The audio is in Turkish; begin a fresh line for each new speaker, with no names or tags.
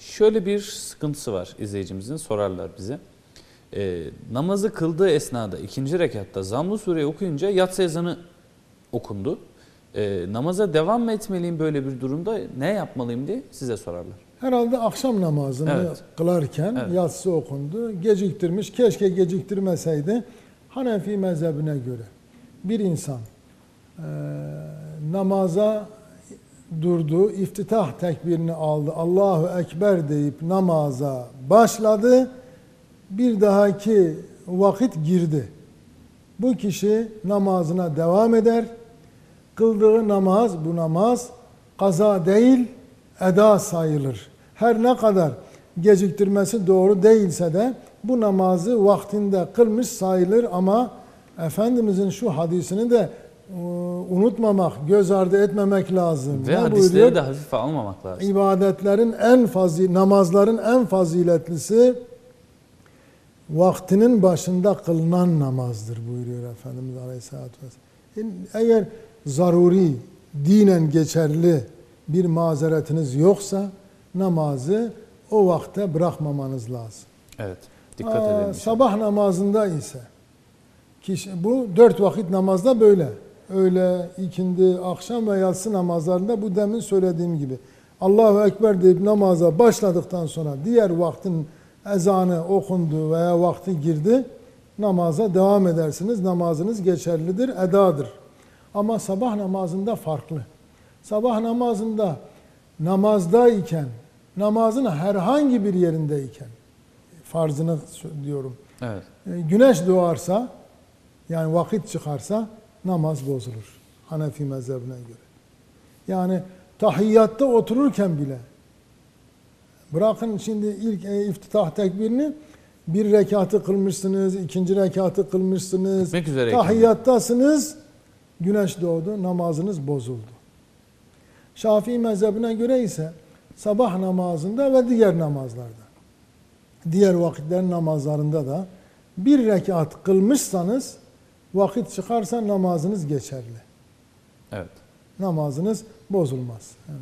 Şöyle bir sıkıntısı var izleyicimizin sorarlar bize. Ee, namazı kıldığı esnada ikinci rekatta Zamm-ı Sure'yi okuyunca yatsı ezanı okundu. Ee, namaza devam mı etmeliyim böyle bir durumda ne yapmalıyım diye size sorarlar.
Herhalde akşam namazını
Evet.
kılarken
Evet.
yatsı okundu. Geciktirmiş. Keşke geciktirmeseydi. Hanefi mezhebine göre bir insan e, namaza durdu, iftitah tekbirini aldı, Allahu Ekber deyip namaza başladı. Bir dahaki vakit girdi. Bu kişi namazına devam eder. Kıldığı namaz, bu namaz kaza değil, eda sayılır. Her ne kadar geciktirmesi doğru değilse de bu namazı vaktinde kılmış sayılır ama Efendimizin şu hadisini de unutmamak, göz ardı etmemek lazım.
Ve
Ne
hadisleri
buyuruyor?
de hafife almamak lazım.
İbadetlerin en fazi, namazların en faziletlisi vaktinin başında kılınan namazdır buyuruyor Efendimiz Aleyhisselatü Vesselam. Eğer zaruri, dinen geçerli bir mazeretiniz yoksa namazı o vakte bırakmamanız lazım.
Evet. Dikkat
Aa,
edelim.
Sabah namazında ise kişi, bu dört vakit namazda böyle. Öğle, ikindi, akşam ve yatsı namazlarında bu demin söylediğim gibi. Allahu Ekber deyip namaza başladıktan sonra diğer vaktin ezanı okundu veya vakti girdi namaza devam edersiniz. Namazınız geçerlidir, edadır. Ama sabah namazında farklı. Sabah namazında namazdayken, namazın herhangi bir yerindeyken, farzını diyorum.
Evet.
E, Güneş doğarsa, yani vakit çıkarsa namaz bozulur. Hanefi mezhebine göre. Yani tahiyyatta otururken bile, bırakın şimdi ilk e, iftitah tekbirini, bir rekatı kılmışsınız, ikinci rekatı kılmışsınız, tahiyyattasınız, güneş doğdu, namazınız bozuldu. Şafii mezhebine göre ise sabah namazında ve diğer namazlarda, diğer vakitler namazlarında da bir rekat kılmışsanız vakit çıkarsa namazınız geçerli.
Evet.
Namazınız bozulmaz. Evet.